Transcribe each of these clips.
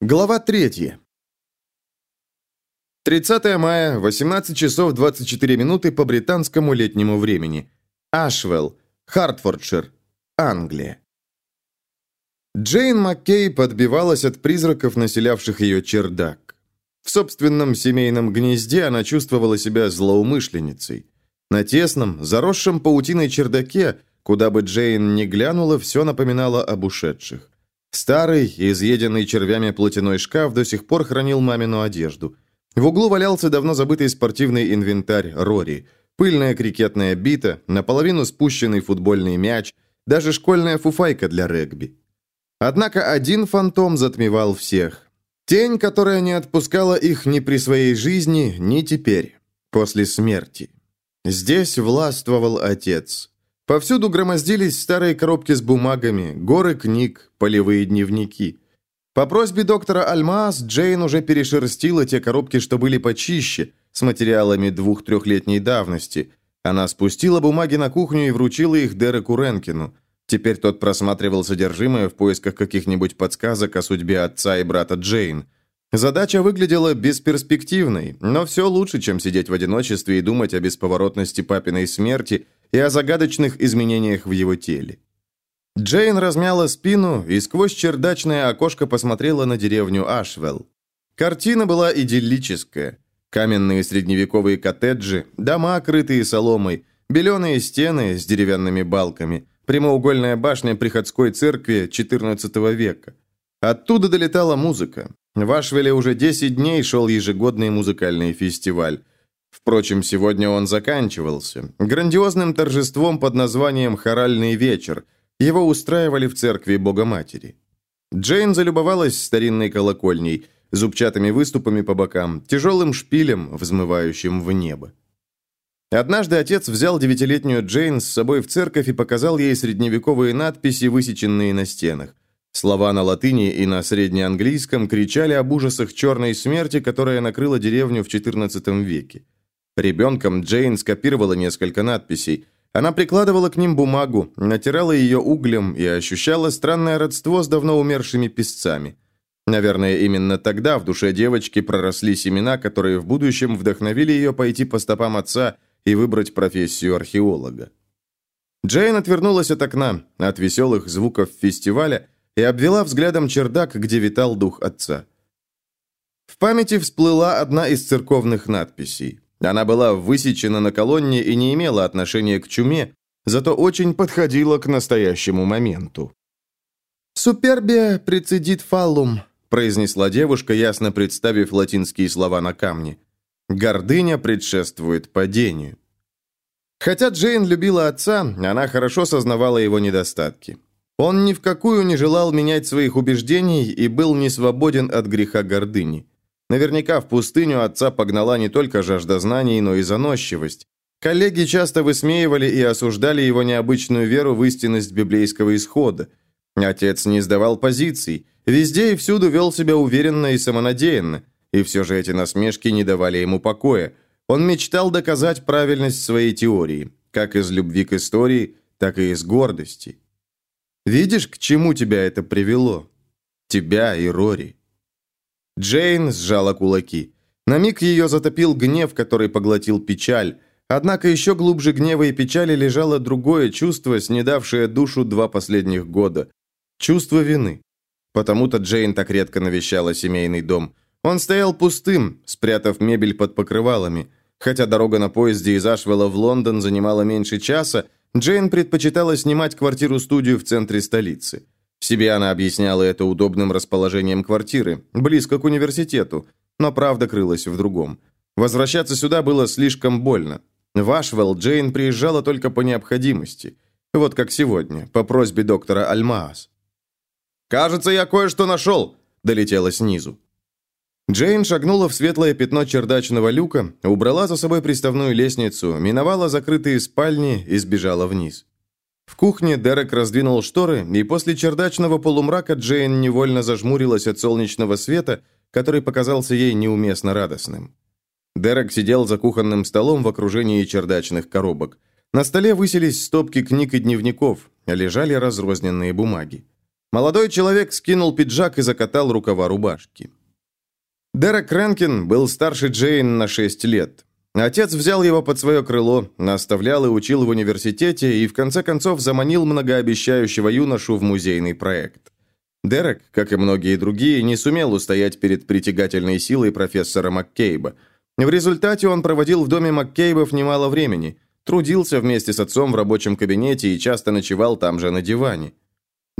Глава 3. 30 мая, 18 часов 24 минуты по британскому летнему времени. Ашвелл, Хартфордшир, Англия. Джейн Маккей подбивалась от призраков, населявших ее чердак. В собственном семейном гнезде она чувствовала себя злоумышленницей. На тесном, заросшем паутиной чердаке, куда бы Джейн ни глянула, все напоминало об ушедших. Старый, изъеденный червями платяной шкаф до сих пор хранил мамину одежду. В углу валялся давно забытый спортивный инвентарь Рори. Пыльная крикетная бита, наполовину спущенный футбольный мяч, даже школьная фуфайка для регби. Однако один фантом затмевал всех. Тень, которая не отпускала их ни при своей жизни, ни теперь, после смерти. Здесь властвовал отец. Повсюду громоздились старые коробки с бумагами, горы книг, полевые дневники. По просьбе доктора Альмаас Джейн уже перешерстила те коробки, что были почище, с материалами двух-трехлетней давности. Она спустила бумаги на кухню и вручила их Дереку Ренкину. Теперь тот просматривал содержимое в поисках каких-нибудь подсказок о судьбе отца и брата Джейн. Задача выглядела бесперспективной, но все лучше, чем сидеть в одиночестве и думать о бесповоротности папиной смерти – и о загадочных изменениях в его теле. Джейн размяла спину и сквозь чердачное окошко посмотрела на деревню Ашвелл. Картина была идиллическая. Каменные средневековые коттеджи, дома, крытые соломой, беленые стены с деревянными балками, прямоугольная башня приходской церкви XIV века. Оттуда долетала музыка. В Ашвеле уже 10 дней шел ежегодный музыкальный фестиваль. Впрочем, сегодня он заканчивался. Грандиозным торжеством под названием «Хоральный вечер». Его устраивали в церкви Богоматери. Джейн залюбовалась старинной колокольней, зубчатыми выступами по бокам, тяжелым шпилем, взмывающим в небо. Однажды отец взял девятилетнюю Джейн с собой в церковь и показал ей средневековые надписи, высеченные на стенах. Слова на латыни и на среднеанглийском кричали об ужасах черной смерти, которая накрыла деревню в XIV веке. Ребенком Джейн скопировала несколько надписей. Она прикладывала к ним бумагу, натирала ее углем и ощущала странное родство с давно умершими писцами. Наверное, именно тогда в душе девочки проросли семена, которые в будущем вдохновили ее пойти по стопам отца и выбрать профессию археолога. Джейн отвернулась от окна, от веселых звуков фестиваля, и обвела взглядом чердак, где витал дух отца. В памяти всплыла одна из церковных надписей. Она была высечена на колонне и не имела отношения к чуме, зато очень подходила к настоящему моменту. «Супербия прецедит фаллум», произнесла девушка, ясно представив латинские слова на камне. «Гордыня предшествует падению». Хотя Джейн любила отца, она хорошо сознавала его недостатки. Он ни в какую не желал менять своих убеждений и был не свободен от греха гордыни. Наверняка в пустыню отца погнала не только жажда знаний, но и заносчивость. Коллеги часто высмеивали и осуждали его необычную веру в истинность библейского исхода. Отец не сдавал позиций, везде и всюду вел себя уверенно и самонадеянно, и все же эти насмешки не давали ему покоя. Он мечтал доказать правильность своей теории, как из любви к истории, так и из гордости. Видишь, к чему тебя это привело? Тебя и Рори. Джейн сжала кулаки. На миг ее затопил гнев, который поглотил печаль. Однако еще глубже гнева и печали лежало другое чувство, снедавшее душу два последних года. Чувство вины. Потому-то Джейн так редко навещала семейный дом. Он стоял пустым, спрятав мебель под покрывалами. Хотя дорога на поезде из Ашвелла в Лондон занимала меньше часа, Джейн предпочитала снимать квартиру-студию в центре столицы. Себе она объясняла это удобным расположением квартиры, близко к университету, но правда крылась в другом. Возвращаться сюда было слишком больно. В Ашвелл Джейн приезжала только по необходимости. Вот как сегодня, по просьбе доктора Альмаас. «Кажется, я кое-что нашел!» – долетело снизу. Джейн шагнула в светлое пятно чердачного люка, убрала за собой приставную лестницу, миновала закрытые спальни и сбежала вниз. В кухне Дерек раздвинул шторы, и после чердачного полумрака Джейн невольно зажмурилась от солнечного света, который показался ей неуместно радостным. Дерек сидел за кухонным столом в окружении чердачных коробок. На столе высились стопки книг и дневников, лежали разрозненные бумаги. Молодой человек скинул пиджак и закатал рукава рубашки. Дерек Ренкин был старше Джейн на 6 лет. Отец взял его под свое крыло, наставлял и учил в университете и в конце концов заманил многообещающего юношу в музейный проект. Дерек, как и многие другие, не сумел устоять перед притягательной силой профессора Маккейба. В результате он проводил в доме Маккейбов немало времени, трудился вместе с отцом в рабочем кабинете и часто ночевал там же на диване.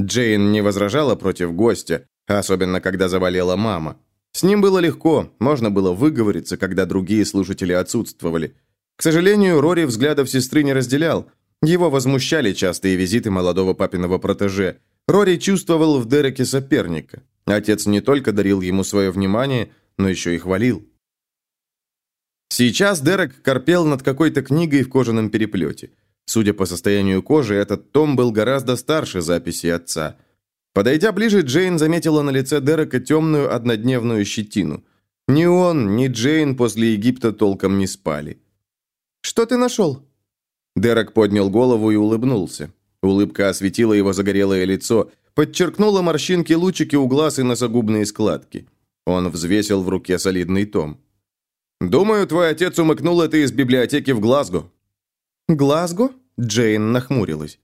Джейн не возражала против гостя, особенно когда заболела мама. С ним было легко, можно было выговориться, когда другие слушатели отсутствовали. К сожалению, Рори взглядов сестры не разделял. Его возмущали частые визиты молодого папиного протеже. Рори чувствовал в Дереке соперника. Отец не только дарил ему свое внимание, но еще и хвалил. Сейчас Дерек корпел над какой-то книгой в кожаном переплете. Судя по состоянию кожи, этот том был гораздо старше записи отца – Подойдя ближе, Джейн заметила на лице Дерека темную однодневную щетину. Ни он, ни Джейн после Египта толком не спали. «Что ты нашел?» Дерек поднял голову и улыбнулся. Улыбка осветила его загорелое лицо, подчеркнула морщинки-лучики у глаз и носогубные складки. Он взвесил в руке солидный том. «Думаю, твой отец умыкнул это из библиотеки в Глазго». «Глазго?» Джейн нахмурилась.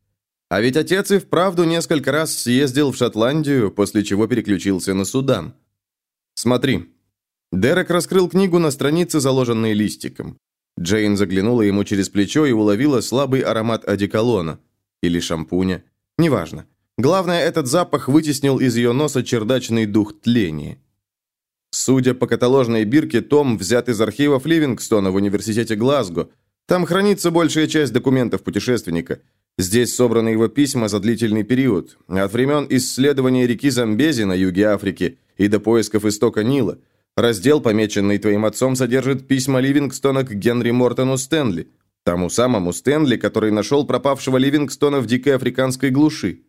А ведь отец и вправду несколько раз съездил в Шотландию, после чего переключился на Судан. Смотри. Дерек раскрыл книгу на странице, заложенной листиком. Джейн заглянула ему через плечо и уловила слабый аромат одеколона. Или шампуня. Неважно. Главное, этот запах вытеснил из ее носа чердачный дух тления. Судя по каталожной бирке, том взят из архивов Ливингстона в университете Глазго. Там хранится большая часть документов путешественника – Здесь собраны его письма за длительный период, от времен исследования реки Замбези на юге Африки и до поисков истока Нила. Раздел, помеченный твоим отцом, содержит письма Ливингстона к Генри Мортону Стэнли, тому самому Стэнли, который нашел пропавшего Ливингстона в дикой африканской глуши.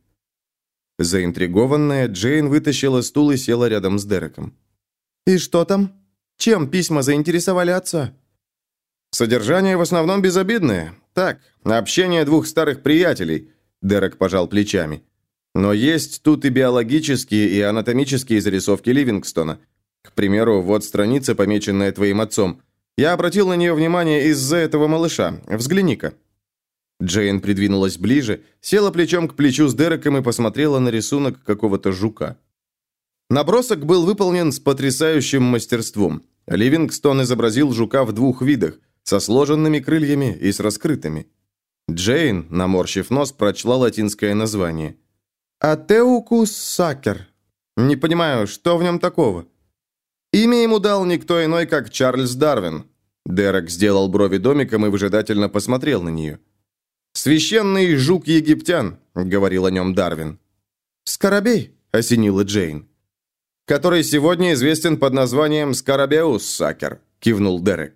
Заинтригованная, Джейн вытащила стул и села рядом с Дереком. «И что там? Чем письма заинтересовали отца?» «Содержание в основном безобидное. Так, общение двух старых приятелей, Дерек пожал плечами. Но есть тут и биологические, и анатомические зарисовки Ливингстона. К примеру, вот страница, помеченная твоим отцом. Я обратил на нее внимание из-за этого малыша. Взгляни-ка. Джейн придвинулась ближе, села плечом к плечу с Дереком и посмотрела на рисунок какого-то жука. Набросок был выполнен с потрясающим мастерством. Ливингстон изобразил жука в двух видах со сложенными крыльями и с раскрытыми. Джейн, наморщив нос, прочла латинское название. «Атеукус сакер». «Не понимаю, что в нем такого?» Имя ему дал никто иной, как Чарльз Дарвин. Дерек сделал брови домиком и выжидательно посмотрел на нее. «Священный жук египтян», — говорил о нем Дарвин. «Скоробей», — осенила Джейн. «Который сегодня известен под названием Скоробеус Сакер», — кивнул Дерек.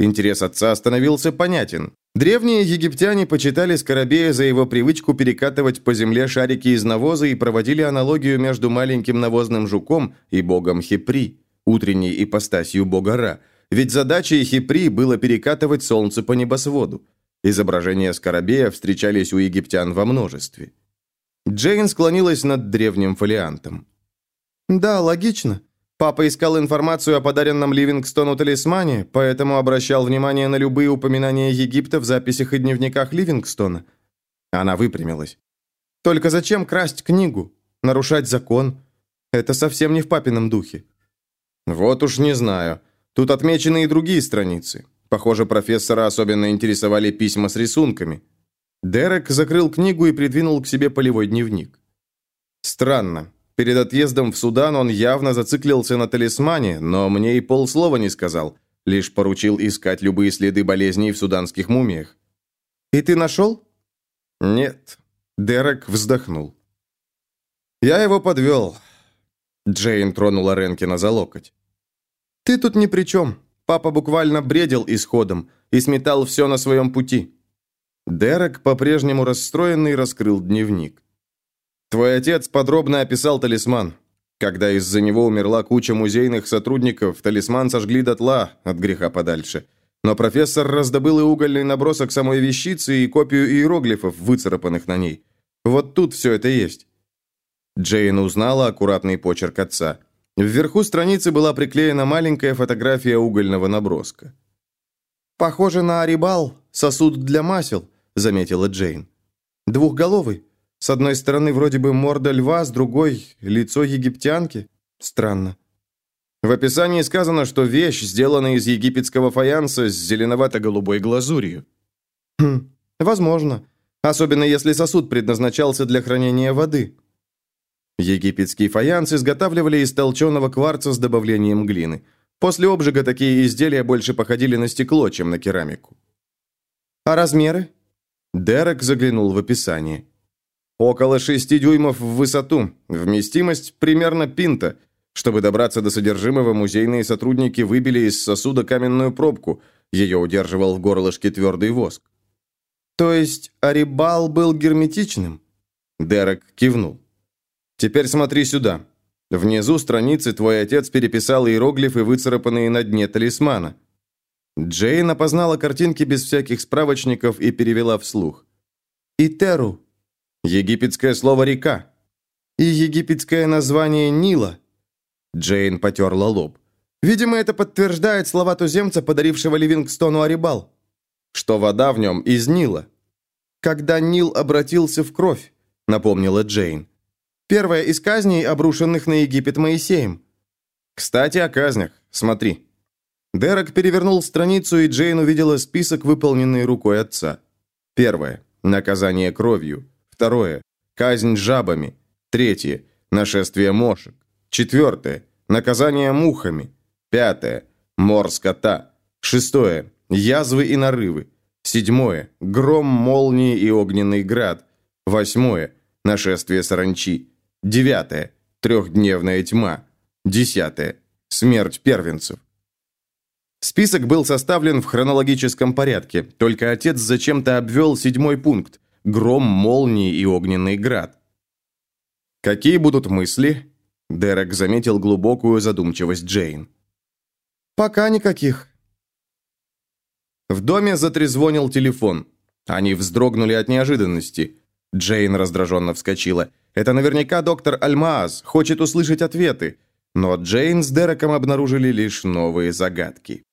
Интерес отца становился понятен. Древние египтяне почитали Скоробея за его привычку перекатывать по земле шарики из навоза и проводили аналогию между маленьким навозным жуком и богом Хипри, утренней ипостасью бога Ра. Ведь задачей Хипри было перекатывать солнце по небосводу. Изображения Скоробея встречались у египтян во множестве. Джейн склонилась над древним фолиантом. «Да, логично. Папа искал информацию о подаренном Ливингстону талисмане, поэтому обращал внимание на любые упоминания Египта в записях и дневниках Ливингстона. Она выпрямилась. Только зачем красть книгу? Нарушать закон? Это совсем не в папином духе. Вот уж не знаю. Тут отмечены и другие страницы. Похоже, профессора особенно интересовали письма с рисунками. Дерек закрыл книгу и придвинул к себе полевой дневник. Странно. Перед отъездом в Судан он явно зациклился на талисмане, но мне и полслова не сказал, лишь поручил искать любые следы болезней в суданских мумиях. «И ты нашел?» «Нет». Дерек вздохнул. «Я его подвел». Джейн тронула Ренкина за локоть. «Ты тут ни при чем. Папа буквально бредил исходом и сметал все на своем пути». Дерек, по-прежнему расстроенный, раскрыл дневник. Твой отец подробно описал талисман. Когда из-за него умерла куча музейных сотрудников, талисман сожгли дотла, от греха подальше. Но профессор раздобыл и угольный набросок самой вещицы, и копию иероглифов, выцарапанных на ней. Вот тут все это есть. Джейн узнала аккуратный почерк отца. Вверху страницы была приклеена маленькая фотография угольного наброска. «Похоже на арибал, сосуд для масел», — заметила Джейн. «Двухголовый. С одной стороны вроде бы морда льва, с другой — лицо египтянки. Странно». В описании сказано, что вещь сделана из египетского фаянса с зеленовато-голубой глазурью. Хм, возможно. Особенно если сосуд предназначался для хранения воды. Египетский фаянс изготавливали из толченого кварца с добавлением глины. После обжига такие изделия больше походили на стекло, чем на керамику. «А размеры?» Дерек заглянул в описание. «Около шести дюймов в высоту. Вместимость примерно пинта. Чтобы добраться до содержимого, музейные сотрудники выбили из сосуда каменную пробку. Ее удерживал в горлышке твердый воск. «То есть Арибал был герметичным?» Дерек кивнул. «Теперь смотри сюда. Внизу страницы твой отец переписал иероглифы, выцарапанные на дне талисмана. Джейн опознала картинки без всяких справочников и перевела вслух. «Итеру». Египетское слово «река». И египетское название Нила. Джейн потерла лоб. Видимо, это подтверждает слова туземца, подарившего Ливингстону Арибал. Что вода в нем из Нила. Когда Нил обратился в кровь, напомнила Джейн. Первая из казней, обрушенных на Египет Моисеем. Кстати, о казнях. Смотри. Дерек перевернул страницу, и Джейн увидела список, выполненный рукой отца. Первое. Наказание кровью. Второе. Казнь жабами. Третье. Нашествие мошек. Четвертое. Наказание мухами. Пятое. Мор скота. Шестое. Язвы и нарывы. Седьмое. Гром, молнии и огненный град. Восьмое. Нашествие саранчи. Девятое. Трехдневная тьма. Десятое. Смерть первенцев. Список был составлен в хронологическом порядке, только отец зачем-то обвел седьмой пункт – гром, молнии и огненный град. Какие будут мысли? Дерек заметил глубокую задумчивость Джейн. «Пока никаких». В доме затрезвонил телефон. Они вздрогнули от неожиданности. Джейн раздраженно вскочила. Это наверняка доктор Альмааз, хочет услышать ответы. Но Джейн с Дереком обнаружили лишь новые загадки.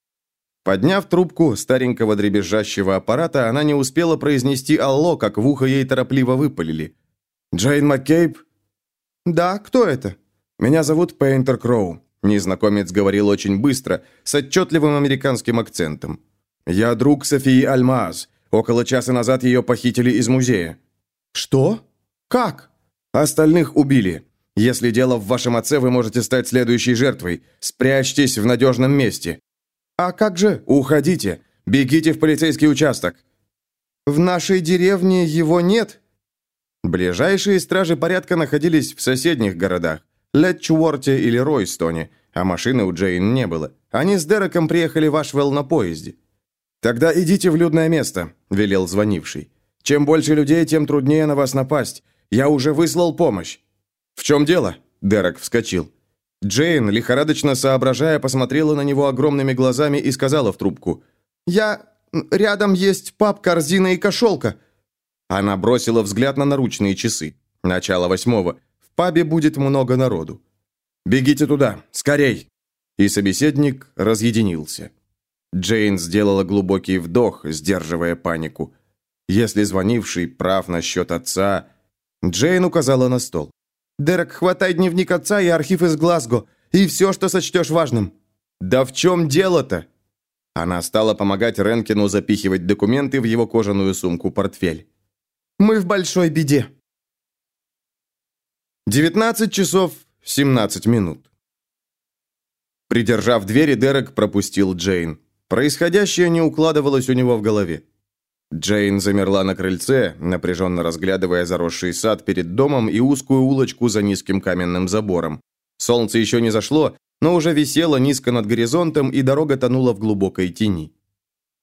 Подняв трубку старенького дребезжащего аппарата, она не успела произнести «Алло», как в ухо ей торопливо выпалили. «Джейн Маккейб?» «Да, кто это?» «Меня зовут Пейнтер Кроу», – незнакомец говорил очень быстро, с отчетливым американским акцентом. «Я друг Софии Альмааз. Около часа назад ее похитили из музея». «Что? Как?» Остальных убили. Если дело в вашем отце, вы можете стать следующей жертвой. Спрячьтесь в надежном месте. А как же? Уходите. Бегите в полицейский участок. В нашей деревне его нет. Ближайшие стражи порядка находились в соседних городах. Летчуорте или Ройстоне, а машины у Джейн не было. Они с Дереком приехали в Ашвелл на поезде. «Тогда идите в людное место», — велел звонивший. «Чем больше людей, тем труднее на вас напасть. Я уже выслал помощь». «В чем дело?» Дерек вскочил. Джейн, лихорадочно соображая, посмотрела на него огромными глазами и сказала в трубку. «Я... Рядом есть пап, корзина и кошелка». Она бросила взгляд на наручные часы. Начало восьмого. В пабе будет много народу. «Бегите туда! Скорей!» И собеседник разъединился. Джейн сделала глубокий вдох, сдерживая панику. Если звонивший прав насчет отца, Джейн указала на стол. «Дерек, хватай дневник отца и архив из Глазго, и все, что сочтешь важным». «Да в чем дело-то?» Она стала помогать Ренкину запихивать документы в его кожаную сумку-портфель. «Мы в большой беде». 19 часов 17 минут. Придержав двери, Дерек пропустил Джейн. Происходящее не укладывалось у него в голове. Джейн замерла на крыльце, напряженно разглядывая заросший сад перед домом и узкую улочку за низким каменным забором. Солнце еще не зашло, но уже висело низко над горизонтом, и дорога тонула в глубокой тени.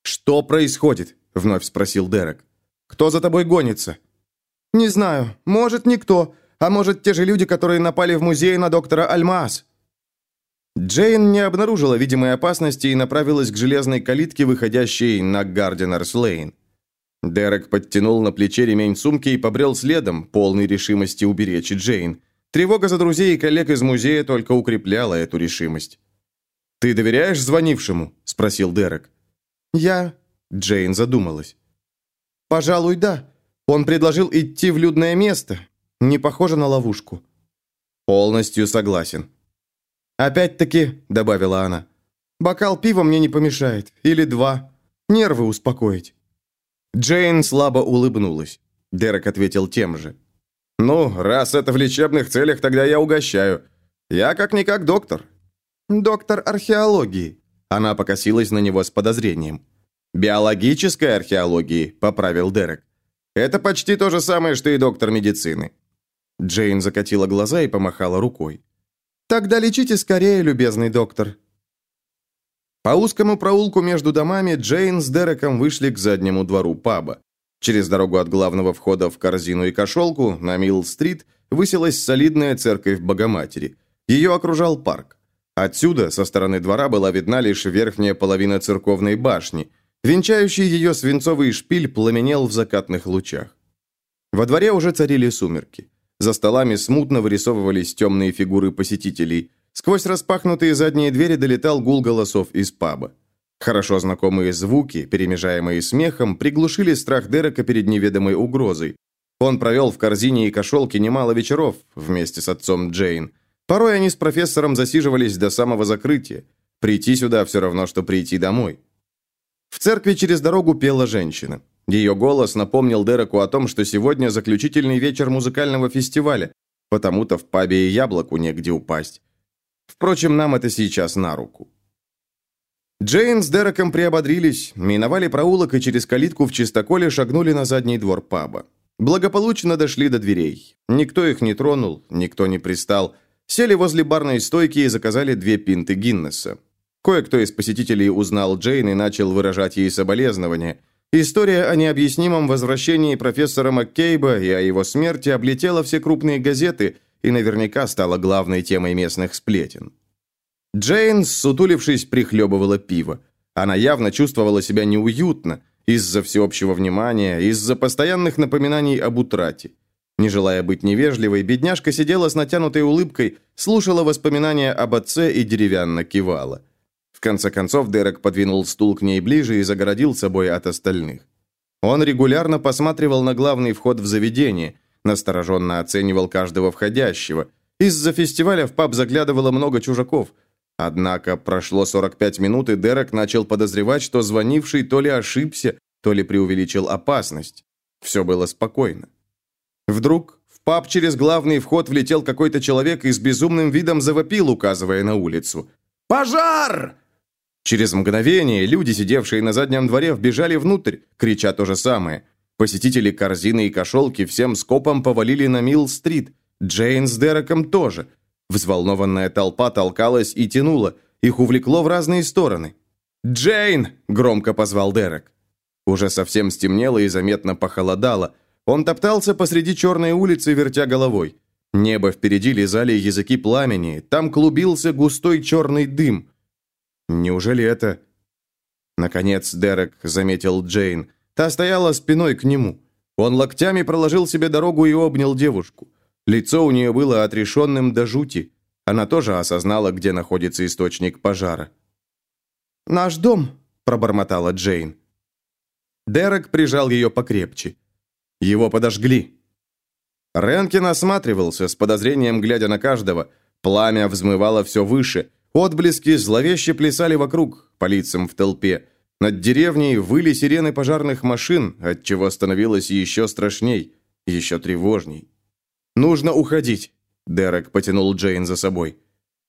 «Что происходит?» – вновь спросил Дерек. «Кто за тобой гонится?» «Не знаю. Может, никто. А может, те же люди, которые напали в музей на доктора Альмаас». Джейн не обнаружила видимой опасности и направилась к железной калитке, выходящей на Гардинерс-Лейн. Дерек подтянул на плече ремень сумки и побрел следом, полный решимости уберечь Джейн. Тревога за друзей и коллег из музея только укрепляла эту решимость. «Ты доверяешь звонившему?» – спросил Дерек. «Я...» – Джейн задумалась. «Пожалуй, да. Он предложил идти в людное место. Не похоже на ловушку». «Полностью согласен». «Опять-таки», – добавила она, – «бокал пива мне не помешает. Или два. Нервы успокоить». Джейн слабо улыбнулась. Дерек ответил тем же. «Ну, раз это в лечебных целях, тогда я угощаю. Я как-никак доктор». «Доктор археологии». Она покосилась на него с подозрением. «Биологической археологии», — поправил Дерек. «Это почти то же самое, что и доктор медицины». Джейн закатила глаза и помахала рукой. «Тогда лечите скорее, любезный доктор». По узкому проулку между домами Джейн с Дереком вышли к заднему двору паба. Через дорогу от главного входа в корзину и кошелку на Милл-стрит высилась солидная церковь Богоматери. Ее окружал парк. Отсюда, со стороны двора, была видна лишь верхняя половина церковной башни. Венчающий ее свинцовый шпиль пламенел в закатных лучах. Во дворе уже царили сумерки. За столами смутно вырисовывались темные фигуры посетителей. Сквозь распахнутые задние двери долетал гул голосов из паба. Хорошо знакомые звуки, перемежаемые смехом, приглушили страх Дерека перед неведомой угрозой. Он провел в корзине и кошелке немало вечеров вместе с отцом Джейн. Порой они с профессором засиживались до самого закрытия. Прийти сюда все равно, что прийти домой. В церкви через дорогу пела женщина. Ее голос напомнил Дереку о том, что сегодня заключительный вечер музыкального фестиваля, потому-то в пабе и яблоку негде упасть. Впрочем, нам это сейчас на руку. Джейн с Дереком приободрились, миновали проулок и через калитку в чистоколе шагнули на задний двор паба. Благополучно дошли до дверей. Никто их не тронул, никто не пристал. Сели возле барной стойки и заказали две пинты Гиннесса. Кое-кто из посетителей узнал Джейн и начал выражать ей соболезнования. История о необъяснимом возвращении профессора Маккейба и о его смерти облетела все крупные газеты и наверняка стала главной темой местных сплетен. Джейн, сутулившись, прихлебывала пиво. Она явно чувствовала себя неуютно из-за всеобщего внимания, из-за постоянных напоминаний об утрате. Не желая быть невежливой, бедняжка сидела с натянутой улыбкой, слушала воспоминания об отце и деревянно кивала. В конце концов Дерек подвинул стул к ней ближе и загородил собой от остальных. Он регулярно посматривал на главный вход в заведение, настороженно оценивал каждого входящего. Из-за фестиваля в паб заглядывало много чужаков – Однако прошло 45 минут, и Дерек начал подозревать, что звонивший то ли ошибся, то ли преувеличил опасность. Все было спокойно. Вдруг в паб через главный вход влетел какой-то человек и с безумным видом завопил, указывая на улицу. «Пожар!» Через мгновение люди, сидевшие на заднем дворе, вбежали внутрь, крича то же самое. Посетители корзины и кошелки всем скопом повалили на Милл-стрит. Джейн с Дереком тоже – Взволнованная толпа толкалась и тянула, их увлекло в разные стороны. «Джейн!» – громко позвал Дерек. Уже совсем стемнело и заметно похолодало. Он топтался посреди черной улицы, вертя головой. Небо впереди лизали языки пламени, там клубился густой черный дым. Неужели это... Наконец Дерек заметил Джейн. Та стояла спиной к нему. Он локтями проложил себе дорогу и обнял девушку. Лицо у нее было отрешенным до жути. Она тоже осознала, где находится источник пожара. «Наш дом», – пробормотала Джейн. Дерек прижал ее покрепче. Его подожгли. Ренкин осматривался, с подозрением глядя на каждого. Пламя взмывало все выше. Отблески зловеще плясали вокруг, по лицам в толпе. Над деревней выли сирены пожарных машин, отчего становилось еще страшней, еще тревожней. «Нужно уходить!» Дерек потянул Джейн за собой.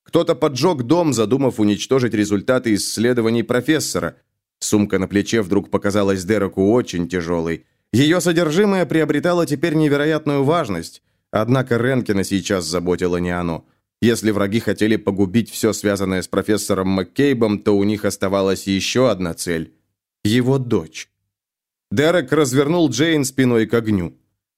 Кто-то поджег дом, задумав уничтожить результаты исследований профессора. Сумка на плече вдруг показалась Дереку очень тяжелой. Ее содержимое приобретало теперь невероятную важность. Однако Ренкина сейчас заботило не оно. Если враги хотели погубить все, связанное с профессором Маккейбом, то у них оставалась еще одна цель – его дочь. Дерек развернул Джейн спиной к огню.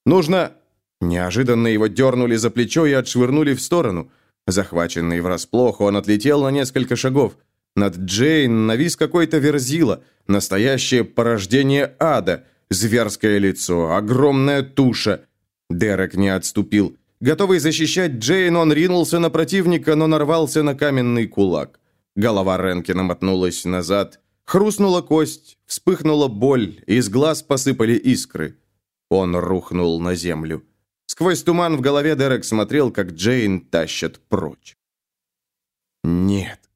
«Нужно Неожиданно его дернули за плечо и отшвырнули в сторону. Захваченный врасплох, он отлетел на несколько шагов. Над Джейн навис какой-то верзила, настоящее порождение ада, зверское лицо, огромная туша. Дерек не отступил. Готовый защищать Джейн, он ринулся на противника, но нарвался на каменный кулак. Голова Ренкина мотнулась назад. Хрустнула кость, вспыхнула боль, из глаз посыпали искры. Он рухнул на землю. Сквозь туман в голове Дерек смотрел, как Джейн тащат прочь. Нет.